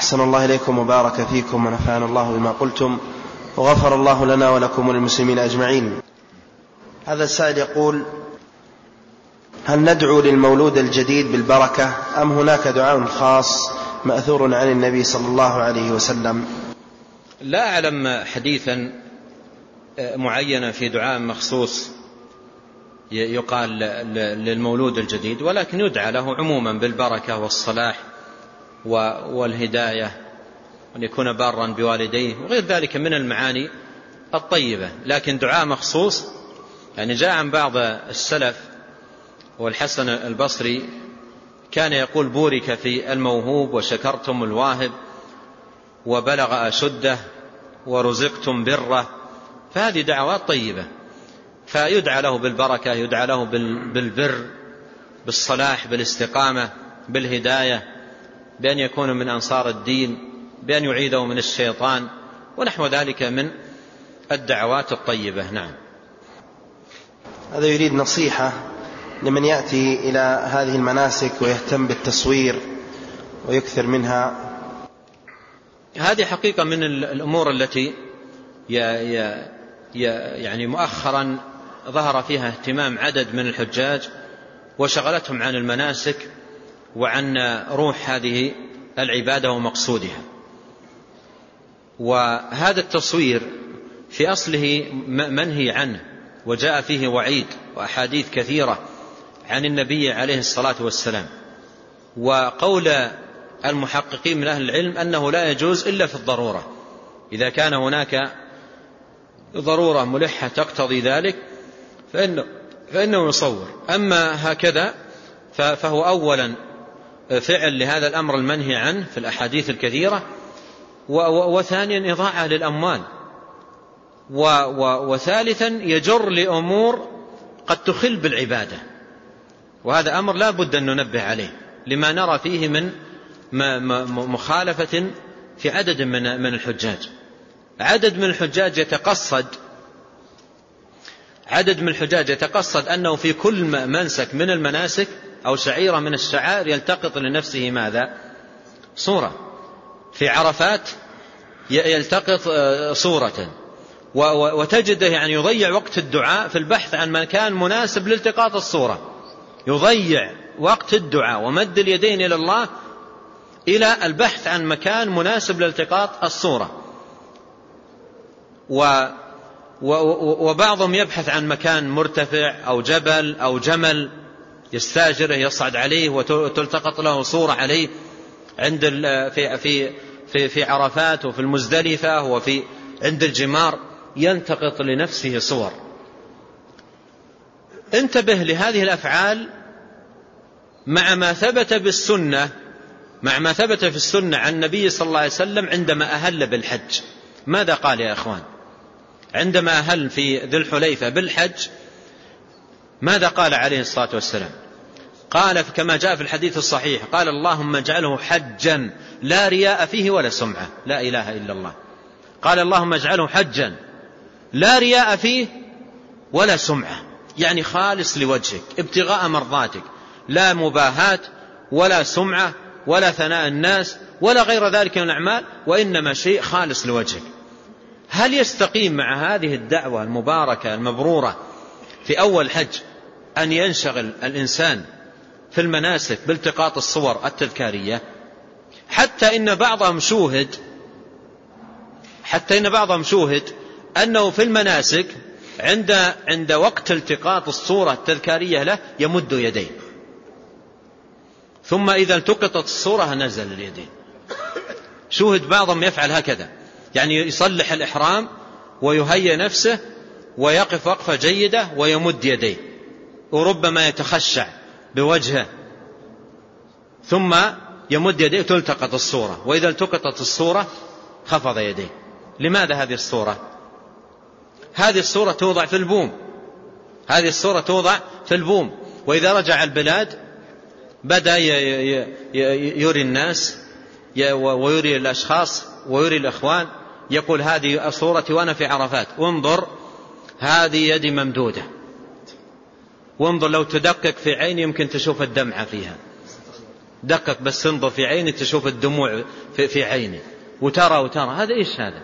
أحسن الله إليكم وبارك فيكم ونفعنا الله بما قلتم وغفر الله لنا ولكم وللمسلمين أجمعين. هذا السائل يقول هل ندعو للمولود الجديد بالبركة أم هناك دعاء خاص مأثور عن النبي صلى الله عليه وسلم؟ لا أعلم حديثا معينا في دعاء مخصوص يقال للمولود الجديد ولكن يدعى له عموما بالبركة والصلاح. والهداية وأن يكون بارا بوالديه وغير ذلك من المعاني الطيبة. لكن دعاء مخصوص يعني جاء عن بعض السلف والحسن البصري كان يقول بورك في الموهوب وشكرتم الواهب وبلغ أشده ورزقتم بره. فهذه دعوات طيبة. فيدعى له بالبركة يدعى له بالبر بالصلاح بالاستقامة بالهداية. بأن يكون من أنصار الدين بأن يعيده من الشيطان ونحو ذلك من الدعوات الطيبة. نعم. هذا يريد نصيحة لمن يأتي إلى هذه المناسك ويهتم بالتصوير ويكثر منها. هذه حقيقة من الأمور التي يعني مؤخرا ظهر فيها اهتمام عدد من الحجاج وشغلتهم عن المناسك وعن روح هذه العبادة ومقصودها. وهذا التصوير في أصله منهي عنه وجاء فيه وعيد وأحاديث كثيرة عن النبي عليه الصلاة والسلام. وقول المحققين من أهل العلم أنه لا يجوز إلا في الضرورة. إذا كان هناك ضرورة ملحة تقتضي ذلك فإنه, فإنه يصور. أما هكذا فهو أولا فعل لهذا الأمر المنهي عنه في الأحاديث الكثيرة وثانيا إضاعة للأموال. وثالثا يجر لأمور قد تخل بالعبادة. وهذا أمر لا بد أن ننبه عليه لما نرى فيه من مخالفة في عدد من الحجاج. عدد من الحجاج يتقصد عدد من الحجاج يتقصد أنه في كل منسك من المناسك أو شعيرة من الشعائر يلتقط لنفسه ماذا؟ صورة. في عرفات يلتقط صورة. وتجده يعني يضيع وقت الدعاء في البحث عن مكان مناسب لالتقاط الصورة. يضيع وقت الدعاء ومد اليدين إلى الله إلى البحث عن مكان مناسب لالتقاط الصورة. و وبعضهم يبحث عن مكان مرتفع أو جبل أو جمل. يستاجره يصعد عليه وتلتقط له صورة عليه عند في في في في عرفات وفي المزدلفة وفي عند الجمار يلتقط لنفسه صور. انتبه لهذه الأفعال مع ما ثبت بالسنة مع ما ثبت في السنة عن النبي صلى الله عليه وسلم عندما أهل بالحج. ماذا قال يا أخوان؟ عندما أهل في ذي الحليفة بالحج ماذا قال عليه الصلاة والسلام؟ قال كما جاء في الحديث الصحيح قال اللهم اجعله حجا لا رياء فيه ولا سمعة. لا إله إلا الله. قال اللهم اجعله حجا لا رياء فيه ولا سمعة. يعني خالص لوجهك ابتغاء مرضاتك. لا مباهات ولا سمعة ولا ثناء الناس ولا غير ذلك من الأعمال وإنما شيء خالص لوجهك. هل يستقيم مع هذه الدعوة المباركة المبرورة في أول حج أن ينشغل الإنسان في المناسك بالتقاط الصور التذكارية حتى إن بعضهم شوهد حتى إن بعضهم شوهد أنه في المناسك عند عند وقت التقاط الصورة التذكارية له يمد يديه. ثم إذا التقطت الصورة نزل اليدين. شوهد بعضهم يفعل هكذا. يعني يصلح الإحرام ويهيئ نفسه ويقف وقفة جيدة ويمد يديه. وربما يتخشع بوجهه ثم يمد يديه تلتقط الصورة وإذا التقطت الصورة خفض يديه. لماذا هذه الصورة؟ هذه الصورة توضع في البوم. هذه الصورة توضع في البوم. وإذا رجع البلاد بدأ يري الناس ويري الأشخاص ويري الإخوان يقول هذه صورتي وأنا في عرفات. انظر هذه يدي ممدودة. وانظر لو تدقق في عيني يمكن تشوف الدمعة فيها. دقق بس انظر في عيني تشوف الدموع في, في عيني. وترى وترى. هذا إيش هذا؟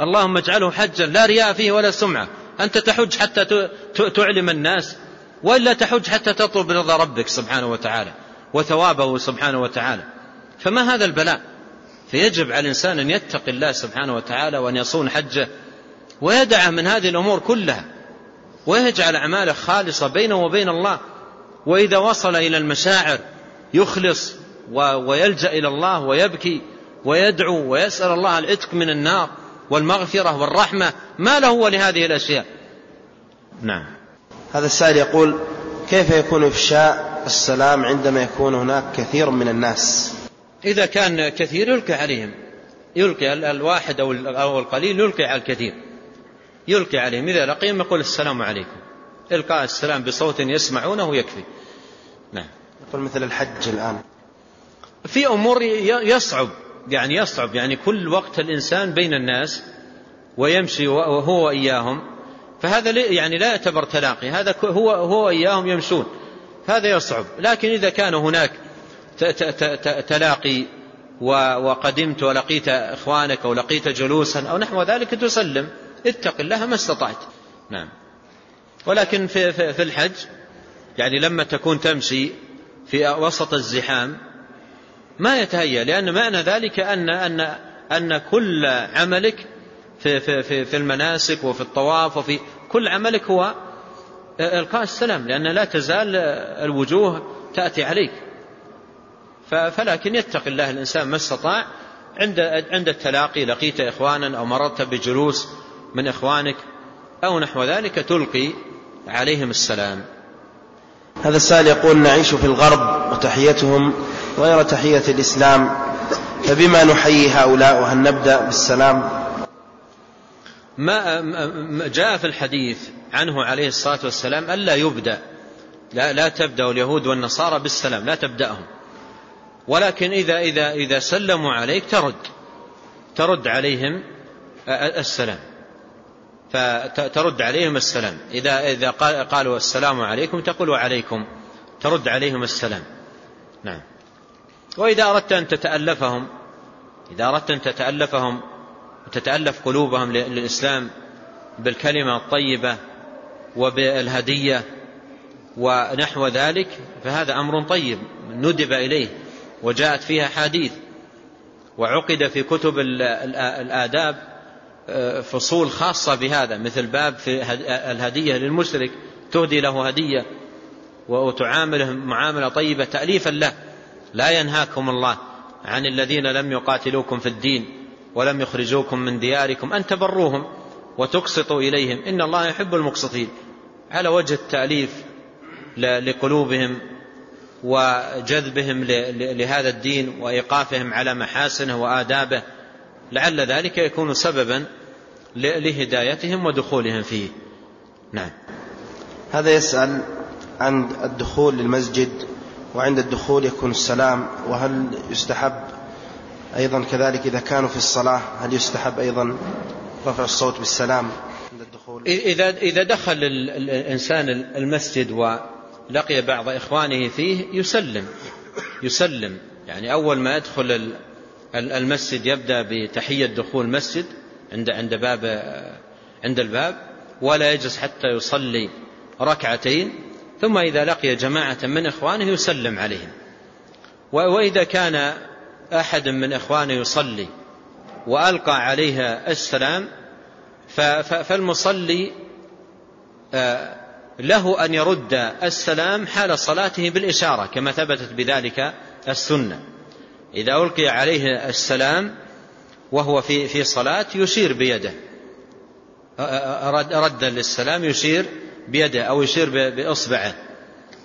اللهم اجعله حجا. لا رياء فيه ولا سمعة. أنت تحج حتى تعلم الناس. وإلا تحج حتى تطلب رضا ربك سبحانه وتعالى. وثوابه سبحانه وتعالى. فما هذا البلاء؟ فيجب على الإنسان أن يتقي الله سبحانه وتعالى وأن يصون حجه. ويدع من هذه الأمور كلها. ويجعل أعماله خالصة بينه وبين الله. وإذا وصل إلى المشاعر يخلص ويلجأ إلى الله ويبكي ويدعو ويسأل الله العتق من النار والمغفرة والرحمة. ما له ولهذه الأشياء؟ نعم. هذا السائل يقول كيف يكون إفشاء السلام عندما يكون هناك كثير من الناس؟ إذا كان كثير يلقي عليهم. يلقي الواحد أو القليل يلقي على الكثير. يلقي عليهم. إذا لقيهم يقول السلام عليكم. إلقاء السلام بصوت يسمعونه يكفي نعم. يقول مثل الحج الآن. في أمور يصعب. يعني يصعب. يعني كل وقت الإنسان بين الناس ويمشي وهو وإياهم. فهذا يعني لا يعتبر تلاقي. هذا هو هو وإياهم يمشون. هذا يصعب. لكن إذا كان هناك تلاقي وقدمت ولقيت إخوانك أو لقيت جلوسا أو نحو ذلك تسلم. اتق الله ما استطعت. نعم. ولكن في, في, في الحج يعني لما تكون تمشي في وسط الزحام ما يتهيأ لأن معنى ذلك أن أن أن كل عملك في في في, في المناسك وفي الطواف وفي كل عملك هو إلقاء السلام لأن لا تزال الوجوه تأتي عليك. فلكن يتق الله الإنسان ما استطاع عند عند التلاقي لقيت إخوانا أو مررت بجلوس من إخوانك أو نحو ذلك تلقي عليهم السلام. هذا السائل يقول نعيش في الغرب وتحيتهم غير تحية الإسلام فبما نحيي هؤلاء وهل نبدأ بالسلام؟ ما جاء في الحديث عنه عليه الصلاة والسلام ألا يبدأ. لا, لا تبدأ اليهود والنصارى بالسلام لا تبدأهم. ولكن إذا, إذا, إذا سلموا عليك ترد ترد عليهم السلام. فترد عليهم السلام. إذا, إذا قالوا السلام عليكم تقول وعليكم. ترد عليهم السلام. نعم. وإذا أردت أن تتألفهم إذا أردت أن تتألفهم وتتألف قلوبهم للإسلام بالكلمة الطيبة وبالهدية ونحو ذلك فهذا أمر طيب. ندب إليه وجاءت فيها حديث وعقد في كتب الآداب فصول خاصة بهذا مثل باب في الهدية للمشرك تهدي له هدية وتعامله معاملة طيبة تأليفا له. لا ينهاكم الله عن الذين لم يقاتلوكم في الدين ولم يخرجوكم من دياركم أن تبروهم وتقسطوا إليهم. إن الله يحب المقسطين. على وجه التأليف لقلوبهم وجذبهم لهذا الدين وإيقافهم على محاسنه وآدابه لعل ذلك يكون سببا لهدايتهم ودخولهم فيه. نعم. هذا يسأل عن الدخول للمسجد وعند الدخول يكون السلام وهل يستحب أيضا كذلك إذا كانوا في الصلاة هل يستحب أيضا رفع الصوت بالسلام عند الدخول؟ إذا, إذا دخل الإنسان المسجد ولقي بعض إخوانه فيه يسلم. يسلم. يعني أول ما يدخل المسجد يبدأ بتحية دخول المسجد عند عند باب عند الباب ولا يجلس حتى يصلي ركعتين ثم إذا لقي جماعة من إخوانه يسلم عليهم. وإذا كان أحد من إخوانه يصلي وألقى عليها السلام فالمصلي آه، له أن يرد السلام حال صلاته بالإشارة كما ثبتت بذلك السنة. إذا ألقي عليه السلام وهو في في صلاة يشير بيده. ردا للسلام يشير بيده أو يشير بإصبعه.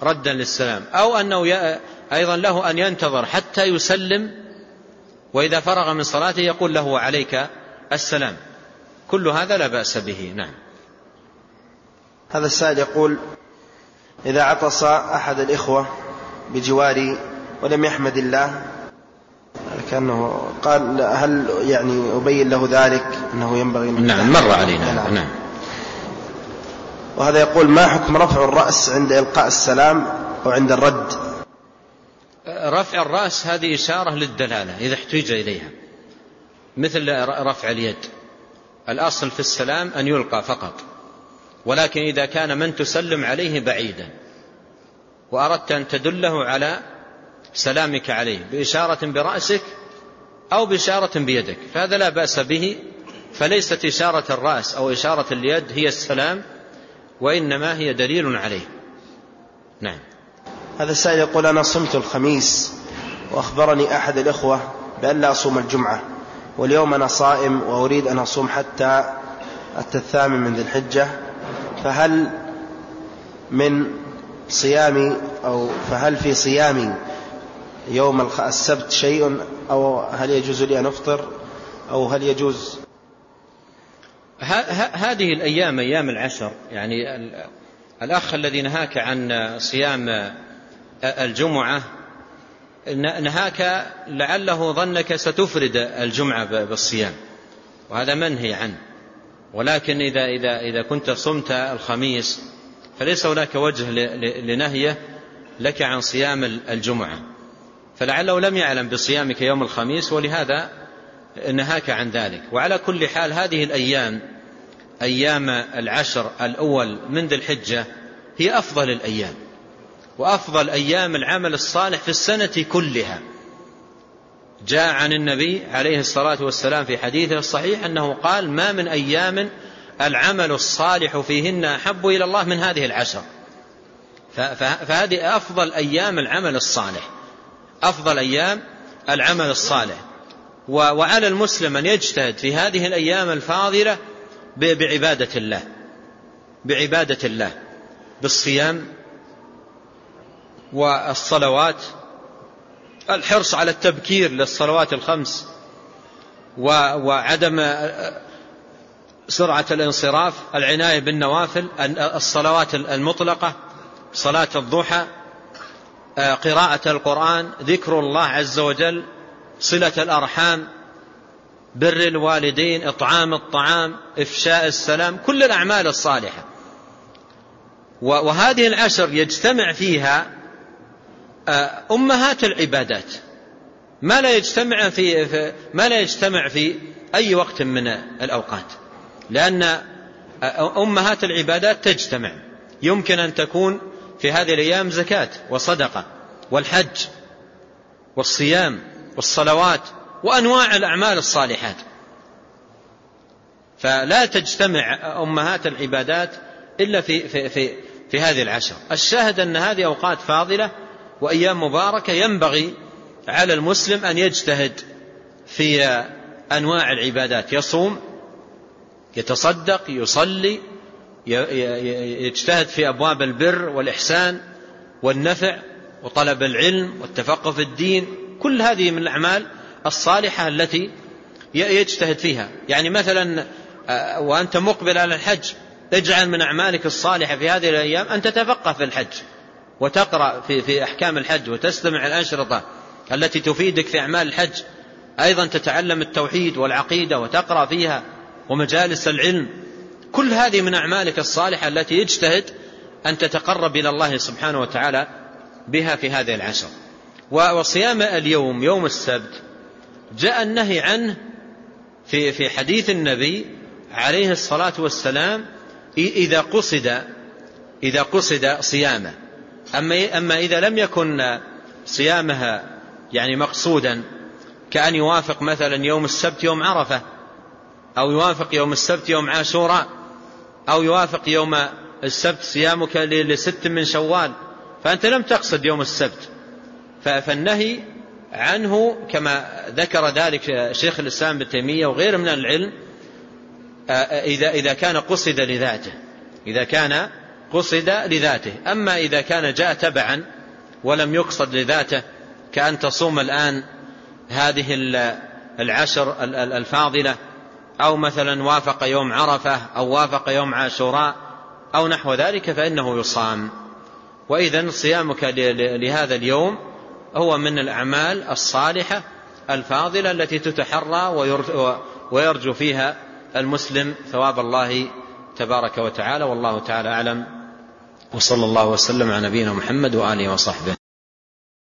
ردا للسلام. أو أنه أيضا له أن ينتظر حتى يسلم وإذا فرغ من صلاته يقول له عليك السلام. كل هذا لا بأس به. نعم. هذا السائل يقول إذا عطس أحد الإخوة بجواري ولم يحمد الله كأنه قال هل يعني أبين له ذلك أنه ينبغي نعم مر علينا. نعم. نعم. وهذا يقول ما حكم رفع الرأس عند إلقاء السلام أو عند الرد؟ رفع الرأس هذه إشارة للدلالة إذا احتج إليها. مثل رفع اليد. الأصل في السلام أن يلقى فقط. ولكن إذا كان من تسلم عليه بعيدا. وأردت أن تدله على سلامك عليه بإشارة برأسك أو بإشارة بيدك فهذا لا بأس به فليست إشارة الرأس أو إشارة اليد هي السلام وإنما هي دليل عليه. نعم. هذا السائل يقول أنا صمت الخميس وأخبرني أحد الإخوة بأن لا أصوم الجمعة واليوم أنا صائم وأريد أن أصوم حتى الثامن من ذي الحجة فهل من صيامي أو فهل في صيامي يوم السبت شيء أو هل يجوز لي أن أفطر أو هل يجوز؟ هذه الأيام أيام العشر يعني الأخ الذي نهاك عن صيام الجمعة نهاك لعله ظنك ستفرد الجمعة بالصيام. وهذا منهي عنه. ولكن إذا, إذا, إذا كنت صمت الخميس فليس هناك وجه لنهيه لك عن صيام الجمعة. فلعله لم يعلم بصيامك يوم الخميس ولهذا نهاك عن ذلك. وعلى كل حال هذه الأيام أيام العشر الأول من ذي الحجة هي أفضل الأيام. وأفضل أيام العمل الصالح في السنة كلها. جاء عن النبي عليه الصلاة والسلام في حديثه الصحيح أنه قال ما من أيام العمل الصالح فيهن أحب إلى الله من هذه العشر. فهذه أفضل أيام العمل الصالح. أفضل أيام العمل الصالح. وعلى المسلم أن يجتهد في هذه الأيام الفاضلة بعبادة الله. بعبادة الله. بالصيام والصلوات. الحرص على التبكير للصلوات الخمس. وعدم سرعة الانصراف العناية بالنوافل الصلوات المطلقة صلاة الضحى. قراءة القرآن ذكر الله عز وجل صلة الأرحام بر الوالدين إطعام الطعام إفشاء السلام كل الأعمال الصالحة. وهذه العشر يجتمع فيها أمهات العبادات. ما لا يجتمع في ما لا يجتمع في أي وقت من الأوقات. لأن أمهات العبادات تجتمع. يمكن أن تكون في هذه الأيام زكاة وصدقة والحج والصيام والصلوات وأنواع الأعمال الصالحات. فلا تجتمع أمهات العبادات إلا في, في, في, في هذه العشر. الشاهد أن هذه أوقات فاضلة وأيام مباركة ينبغي على المسلم أن يجتهد في أنواع العبادات. يصوم يتصدق يصلي يجتهد في أبواب البر والإحسان والنفع وطلب العلم والتفقه في الدين. كل هذه من الأعمال الصالحة التي يجتهد فيها. يعني مثلا آه، وأنت مقبل على الحج اجعل من أعمالك الصالحة في هذه الأيام أن تتفقه في الحج وتقرأ في, في أحكام الحج وتستمع الأنشطة التي تفيدك في أعمال الحج. أيضا تتعلم التوحيد والعقيدة وتقرأ فيها ومجالس العلم. كل هذه من أعمالك الصالحة التي يجتهد أن تتقرب إلى الله سبحانه وتعالى بها في هذه العشر. وصيام اليوم يوم السبت جاء النهي عنه في في حديث النبي عليه الصلاة والسلام إذا قصد إذا قصد صيامه. أما أما إذا لم يكن صيامها يعني مقصودا كأن يوافق مثلا يوم السبت يوم عرفة أو يوافق يوم السبت يوم عاشوراء أو يوافق يوم السبت صيامك لست من شوال. فأنت لم تقصد يوم السبت. فالنهي عنه كما ذكر ذلك شيخ الإسلام ابن تيمية وغير من العلم إذا إذا كان قصد لذاته. إذا كان قصد لذاته. أما إذا كان جاء تبعا ولم يقصد لذاته كأن تصوم الآن هذه العشر الفاضلة أو مثلا وافق يوم عرفة أو وافق يوم عاشوراء أو نحو ذلك فإنه يصام. وإذا صيامك لهذا اليوم هو من الأعمال الصالحة الفاضلة التي تتحرى ويرجو فيها المسلم ثواب الله تبارك وتعالى. والله تعالى أعلم. وصلى الله وسلم على نبينا محمد وآله وصحبه.